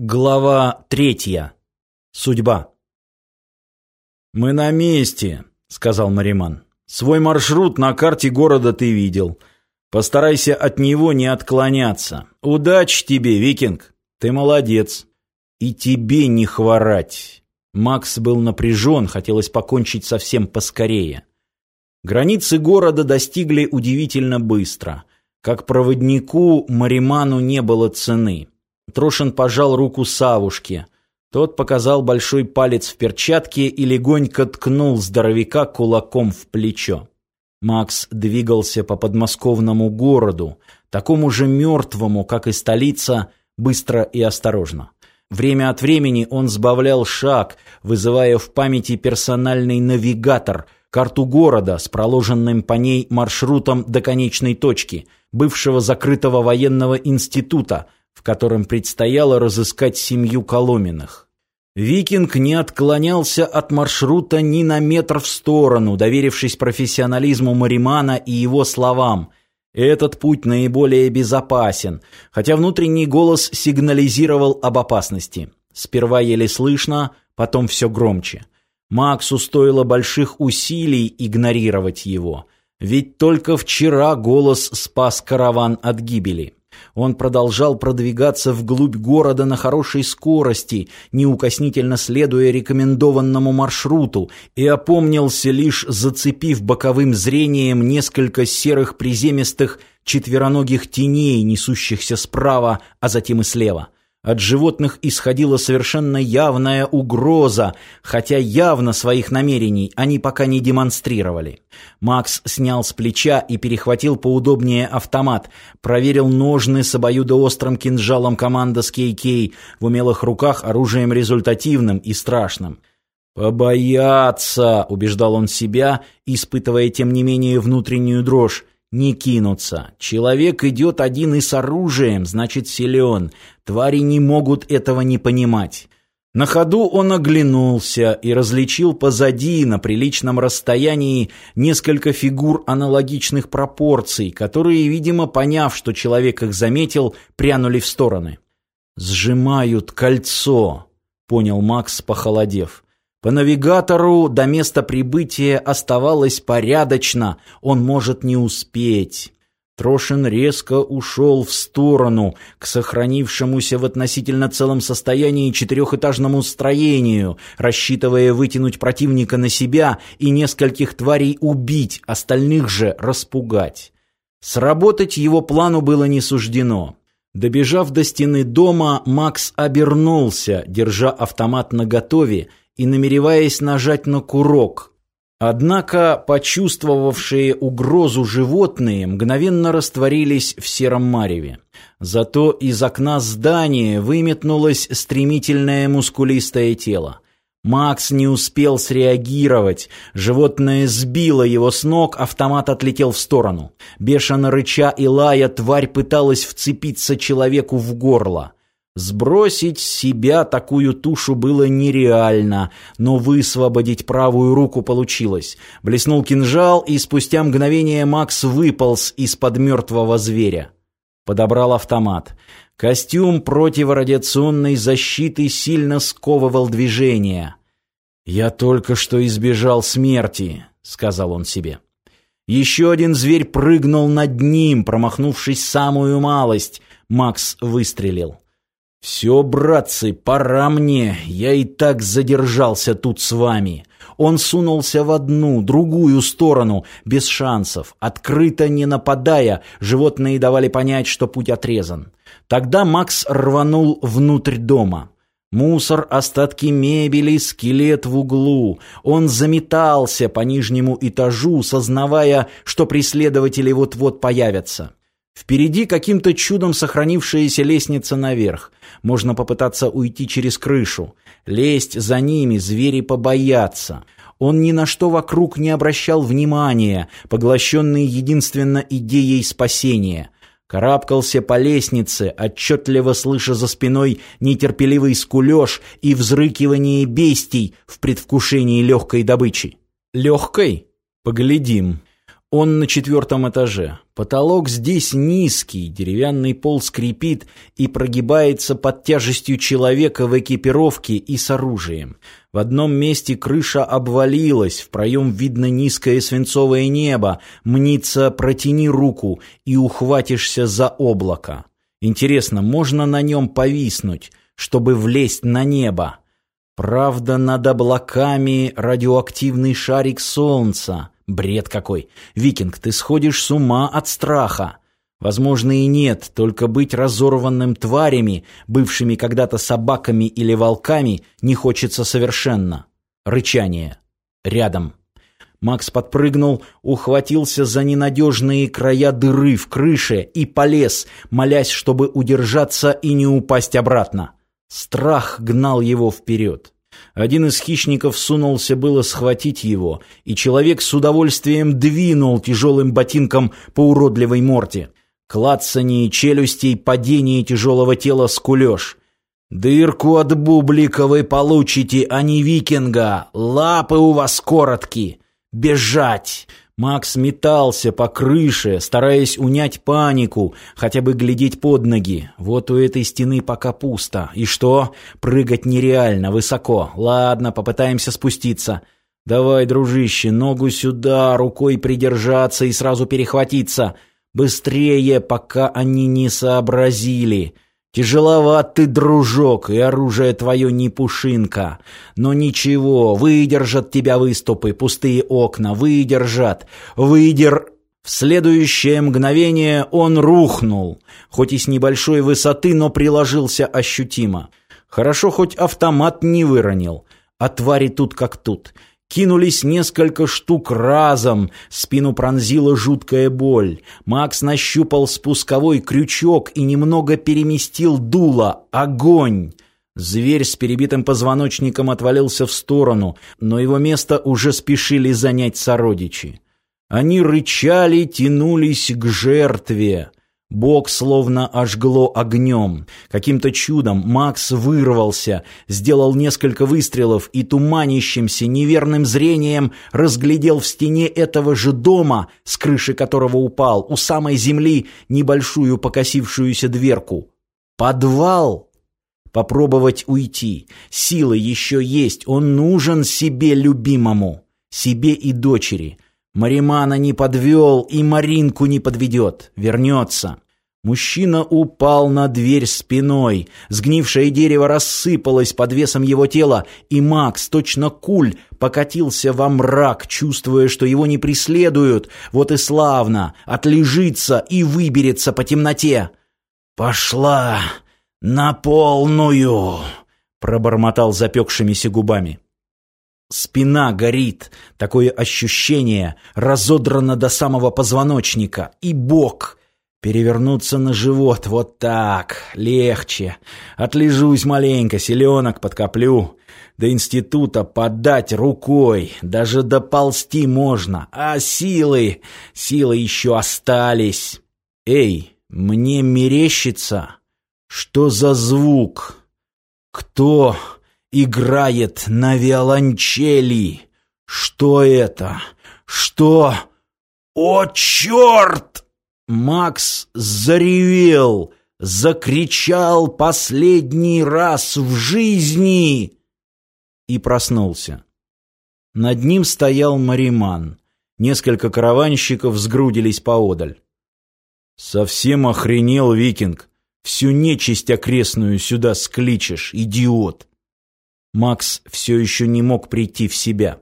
Глава третья. Судьба. «Мы на месте», — сказал Мариман. «Свой маршрут на карте города ты видел. Постарайся от него не отклоняться. Удачи тебе, викинг! Ты молодец. И тебе не хворать». Макс был напряжен, хотелось покончить совсем поскорее. Границы города достигли удивительно быстро. Как проводнику Мариману не было цены. Трошин пожал руку Савушке. Тот показал большой палец в перчатке и легонько ткнул здоровяка кулаком в плечо. Макс двигался по подмосковному городу, такому же мертвому, как и столица, быстро и осторожно. Время от времени он сбавлял шаг, вызывая в памяти персональный навигатор, карту города с проложенным по ней маршрутом до конечной точки, бывшего закрытого военного института – в котором предстояло разыскать семью Коломенных. Викинг не отклонялся от маршрута ни на метр в сторону, доверившись профессионализму Маримана и его словам. Этот путь наиболее безопасен, хотя внутренний голос сигнализировал об опасности. Сперва еле слышно, потом все громче. Максу стоило больших усилий игнорировать его, ведь только вчера голос спас караван от гибели. Он продолжал продвигаться вглубь города на хорошей скорости, неукоснительно следуя рекомендованному маршруту, и опомнился лишь зацепив боковым зрением несколько серых приземистых четвероногих теней, несущихся справа, а затем и слева. От животных исходила совершенно явная угроза, хотя явно своих намерений они пока не демонстрировали. Макс снял с плеча и перехватил поудобнее автомат, проверил ножны с обоюдоострым кинжалом команда с Кей-Кей, в умелых руках оружием результативным и страшным. «Побояться!» — убеждал он себя, испытывая тем не менее внутреннюю дрожь не кинуться. Человек идет один и с оружием, значит силен. Твари не могут этого не понимать. На ходу он оглянулся и различил позади, на приличном расстоянии, несколько фигур аналогичных пропорций, которые, видимо, поняв, что человек их заметил, прянули в стороны. «Сжимают кольцо», — понял Макс, похолодев. По навигатору до места прибытия оставалось порядочно, он может не успеть. Трошин резко ушел в сторону, к сохранившемуся в относительно целом состоянии четырехэтажному строению, рассчитывая вытянуть противника на себя и нескольких тварей убить, остальных же распугать. Сработать его плану было не суждено. Добежав до стены дома, Макс обернулся, держа автомат наготове и намереваясь нажать на курок. Однако почувствовавшие угрозу животные мгновенно растворились в сером мареве. Зато из окна здания выметнулось стремительное мускулистое тело. Макс не успел среагировать. Животное сбило его с ног, автомат отлетел в сторону. Бешено рыча и лая, тварь пыталась вцепиться человеку в горло. Сбросить себя такую тушу было нереально, но высвободить правую руку получилось. Блеснул кинжал, и спустя мгновение Макс выполз из-под мертвого зверя. Подобрал автомат. Костюм противорадиационной защиты сильно сковывал движение. «Я только что избежал смерти», — сказал он себе. Еще один зверь прыгнул над ним, промахнувшись самую малость. Макс выстрелил. «Все, братцы, пора мне, я и так задержался тут с вами». Он сунулся в одну, другую сторону, без шансов, открыто не нападая, животные давали понять, что путь отрезан. Тогда Макс рванул внутрь дома. Мусор, остатки мебели, скелет в углу. Он заметался по нижнему этажу, сознавая, что преследователи вот-вот появятся. Впереди каким-то чудом сохранившаяся лестница наверх. Можно попытаться уйти через крышу. Лезть за ними звери побоятся. Он ни на что вокруг не обращал внимания, поглощенный единственно идеей спасения. Карабкался по лестнице, отчетливо слыша за спиной нетерпеливый скулеж и взрыкивание бестий в предвкушении легкой добычи. Легкой? Поглядим. Он на четвертом этаже. Потолок здесь низкий, деревянный пол скрипит и прогибается под тяжестью человека в экипировке и с оружием. В одном месте крыша обвалилась, в проем видно низкое свинцовое небо. Мнится, протяни руку и ухватишься за облако. Интересно, можно на нем повиснуть, чтобы влезть на небо? Правда, над облаками радиоактивный шарик солнца. Бред какой. Викинг, ты сходишь с ума от страха. Возможно и нет, только быть разорванным тварями, бывшими когда-то собаками или волками, не хочется совершенно. Рычание. Рядом. Макс подпрыгнул, ухватился за ненадежные края дыры в крыше и полез, молясь, чтобы удержаться и не упасть обратно. Страх гнал его вперед. Один из хищников сунулся было схватить его, и человек с удовольствием двинул тяжелым ботинком по уродливой морде. Клацание челюстей, падение тяжелого тела скулеж. «Дырку от бублика вы получите, а не викинга! Лапы у вас короткие! Бежать!» Макс метался по крыше, стараясь унять панику, хотя бы глядеть под ноги. Вот у этой стены пока пусто. И что? Прыгать нереально, высоко. Ладно, попытаемся спуститься. Давай, дружище, ногу сюда, рукой придержаться и сразу перехватиться. Быстрее, пока они не сообразили. Тяжеловат ты, дружок, и оружие твое не пушинка. Но ничего, выдержат тебя выступы, пустые окна, выдержат. Выдер... В следующее мгновение он рухнул, хоть и с небольшой высоты, но приложился ощутимо. Хорошо, хоть автомат не выронил. А твари тут как тут. Кинулись несколько штук разом, спину пронзила жуткая боль. Макс нащупал спусковой крючок и немного переместил дуло. Огонь! Зверь с перебитым позвоночником отвалился в сторону, но его место уже спешили занять сородичи. Они рычали, тянулись к жертве. Бог словно ожгло огнем. Каким-то чудом Макс вырвался, сделал несколько выстрелов и туманящимся неверным зрением разглядел в стене этого же дома, с крыши которого упал, у самой земли небольшую покосившуюся дверку. Подвал! Попробовать уйти. Силы еще есть, он нужен себе любимому, себе и дочери. Маримана не подвел и Маринку не подведет. Вернется. Мужчина упал на дверь спиной. Сгнившее дерево рассыпалось под весом его тела, и Макс, точно куль, покатился во мрак, чувствуя, что его не преследуют. Вот и славно, отлежится и выберется по темноте. «Пошла на полную!» — пробормотал запекшимися губами. Спина горит, такое ощущение, разодрано до самого позвоночника, и бок. Перевернуться на живот, вот так, легче. Отлежусь маленько, селенок подкоплю. До института подать рукой, даже доползти можно, а силы, силы еще остались. Эй, мне мерещится, что за звук? Кто играет на виолончели. Что это? Что? О, черт! Макс заревел, закричал последний раз в жизни и проснулся. Над ним стоял Мариман. Несколько караванщиков сгрудились поодаль. «Совсем охренел, викинг! Всю нечисть окрестную сюда скличешь, идиот!» Макс все еще не мог прийти в себя.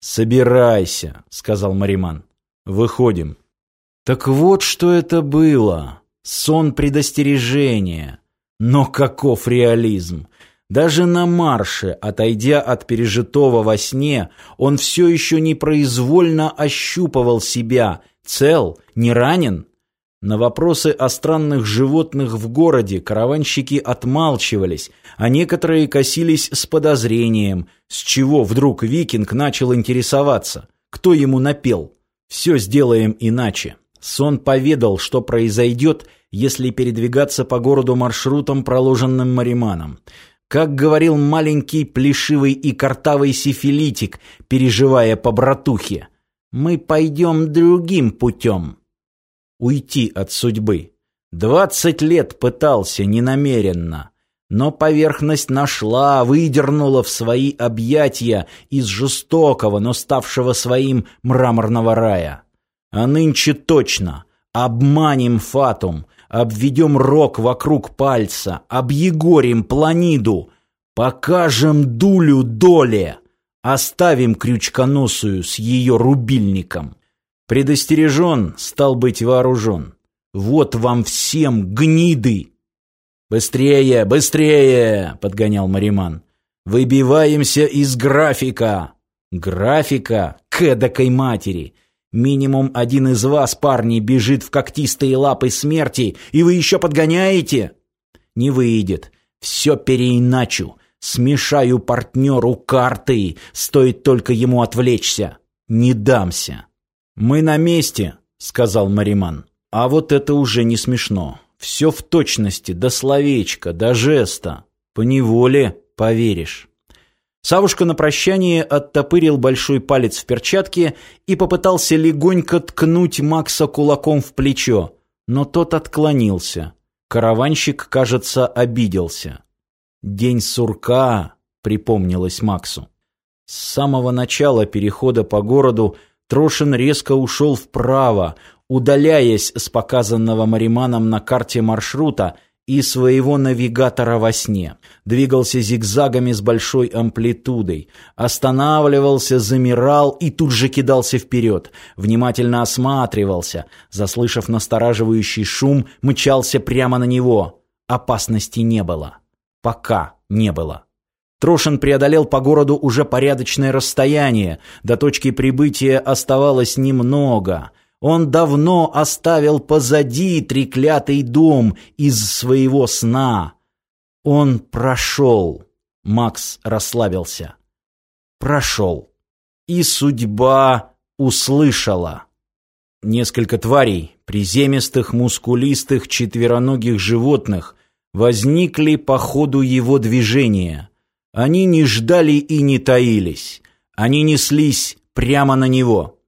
«Собирайся», — сказал Мариман. «Выходим». Так вот, что это было. Сон предостережения. Но каков реализм! Даже на марше, отойдя от пережитого во сне, он все еще непроизвольно ощупывал себя. Цел? Не ранен? На вопросы о странных животных в городе караванщики отмалчивались, а некоторые косились с подозрением, с чего вдруг викинг начал интересоваться. Кто ему напел? «Все сделаем иначе». Сон поведал, что произойдет, если передвигаться по городу маршрутом, проложенным Мариманом. Как говорил маленький плешивый и картавый сифилитик, переживая по братухе – Мы пойдем другим путем. Уйти от судьбы. Двадцать лет пытался ненамеренно, но поверхность нашла, выдернула в свои объятия из жестокого, но ставшего своим мраморного рая. А нынче точно обманем фатум, обведем рог вокруг пальца, объегорим планиду, покажем дулю доле, оставим крючконосую с ее рубильником. Предостережен, стал быть вооружен. Вот вам всем гниды! «Быстрее, быстрее!» — подгонял Мариман. «Выбиваемся из графика!» «Графика? К эдакой матери! Минимум один из вас, парни, бежит в когтистые лапы смерти, и вы еще подгоняете?» «Не выйдет. Все переиначу. Смешаю партнеру карты, стоит только ему отвлечься. Не дамся». «Мы на месте», — сказал Мариман. «А вот это уже не смешно. Все в точности, до словечка, до жеста. По неволе поверишь». Савушка на прощание оттопырил большой палец в перчатке и попытался легонько ткнуть Макса кулаком в плечо, но тот отклонился. Караванщик, кажется, обиделся. «День сурка», — припомнилось Максу. С самого начала перехода по городу Трошин резко ушел вправо, удаляясь с показанного Мариманом на карте маршрута и своего навигатора во сне. Двигался зигзагами с большой амплитудой, останавливался, замирал и тут же кидался вперед, внимательно осматривался, заслышав настораживающий шум, мчался прямо на него. Опасности не было. Пока не было. Трошин преодолел по городу уже порядочное расстояние, до точки прибытия оставалось немного. Он давно оставил позади треклятый дом из своего сна. Он прошел. Макс расслабился. Прошел. И судьба услышала. Несколько тварей, приземистых, мускулистых, четвероногих животных, возникли по ходу его движения – они не ждали и не таились. Они неслись прямо на него.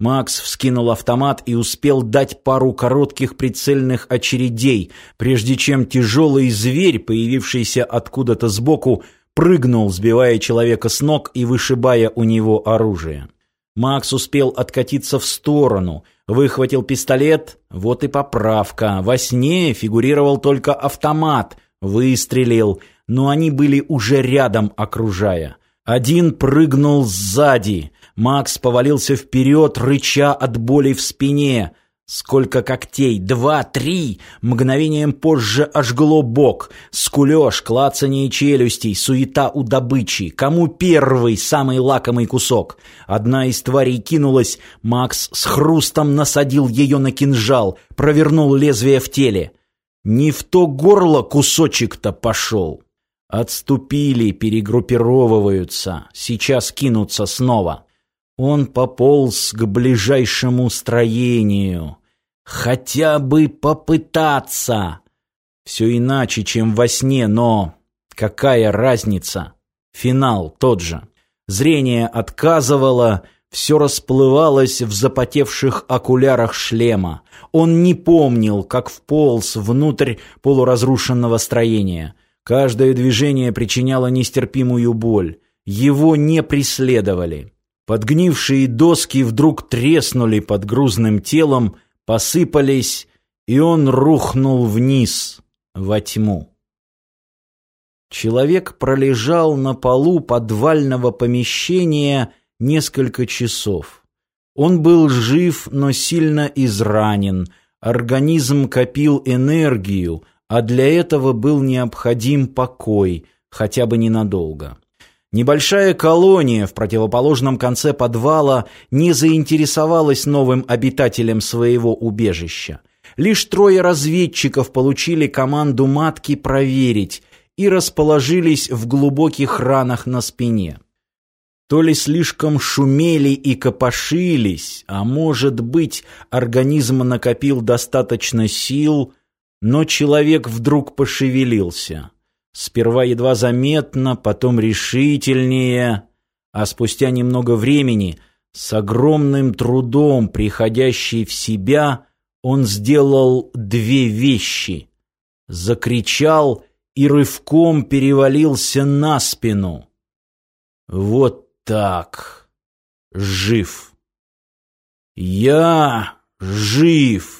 Макс вскинул автомат и успел дать пару коротких прицельных очередей, прежде чем тяжелый зверь, появившийся откуда-то сбоку, прыгнул, сбивая человека с ног и вышибая у него оружие. Макс успел откатиться в сторону, выхватил пистолет, вот и поправка. Во сне фигурировал только автомат, выстрелил — но они были уже рядом, окружая. Один прыгнул сзади. Макс повалился вперед, рыча от боли в спине. Сколько когтей? Два, три! Мгновением позже ожгло бок. Скулеж, клацание челюстей, суета у добычи. Кому первый, самый лакомый кусок? Одна из тварей кинулась. Макс с хрустом насадил ее на кинжал, провернул лезвие в теле. Не в то горло кусочек-то пошел. Отступили, перегруппировываются, сейчас кинутся снова. Он пополз к ближайшему строению. Хотя бы попытаться. Все иначе, чем во сне, но какая разница? Финал тот же. Зрение отказывало, все расплывалось в запотевших окулярах шлема. Он не помнил, как вполз внутрь полуразрушенного строения — Каждое движение причиняло нестерпимую боль. Его не преследовали. Подгнившие доски вдруг треснули под грузным телом, посыпались, и он рухнул вниз, во тьму. Человек пролежал на полу подвального помещения несколько часов. Он был жив, но сильно изранен. Организм копил энергию, а для этого был необходим покой, хотя бы ненадолго. Небольшая колония в противоположном конце подвала не заинтересовалась новым обитателем своего убежища. Лишь трое разведчиков получили команду матки проверить и расположились в глубоких ранах на спине. То ли слишком шумели и копошились, а может быть, организм накопил достаточно сил, но человек вдруг пошевелился. Сперва едва заметно, потом решительнее, а спустя немного времени с огромным трудом приходящий в себя, он сделал две вещи. Закричал и рывком перевалился на спину. Вот так. Жив. Я жив.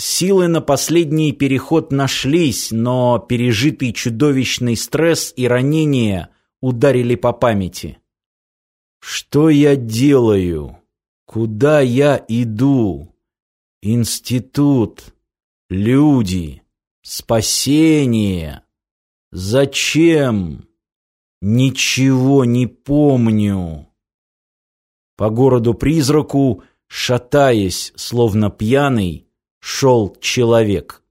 Силы на последний переход нашлись, но пережитый чудовищный стресс и ранения ударили по памяти. Что я делаю? Куда я иду? Институт, люди, спасение. Зачем? Ничего не помню. По городу-призраку, шатаясь, словно пьяный, шел человек.